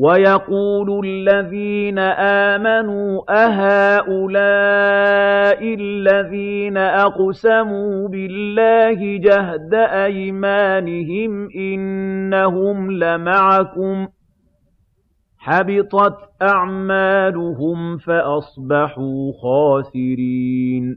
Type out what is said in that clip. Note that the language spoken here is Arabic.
وَيَقُولُ الَّذِينَ آمَنُوا أَهَٰؤُلَاءِ الَّذِينَ أَقْسَمُوا بِاللَّهِ جَهْدَ أَيْمَانِهِمْ إِنَّهُمْ لَمَعَكُمْ ۚ حَبِطَتْ أَعْمَالُهُمْ فَأَصْبَحُوا خَاسِرِينَ